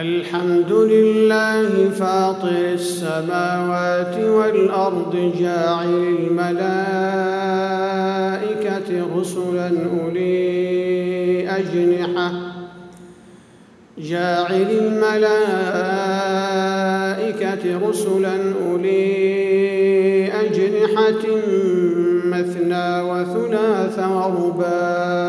الحمد لله فاطر السماوات والأرض جاعل الملائكة رسلا أولي أجنحة. جاعل الملائكة رسلا أولي أجنحة مثنى وثلاث ورباع.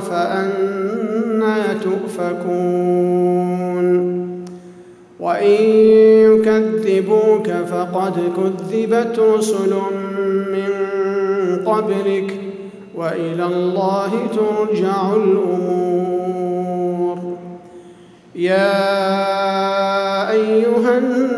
فأنا تؤفكون. وإن يكذبوك فقد كذبت رسل من قبلك وإلى الله ترجع الأمور. يا أيها الناس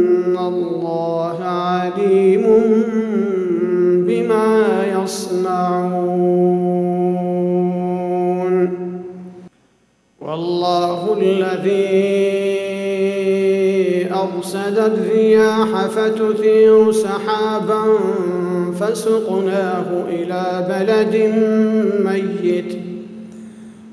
الله عليم بما يصنعون. والله الذي أرسل الرياح فتثير سحابا فسقناه إلى بلد ميت.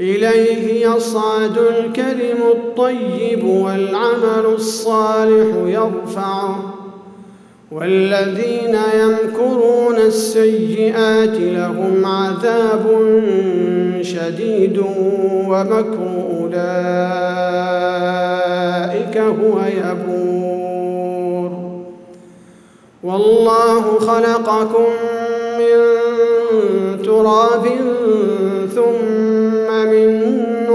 إليه يصعد الكلم الطيب والعمل الصالح يرفعه والذين يمكرون السيئات لهم عذاب شديد ومكر أولئك هو يبور. والله خلقكم من تراب ثم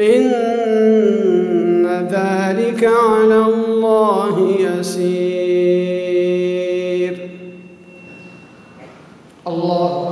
إن ذلك على الله يسير. الله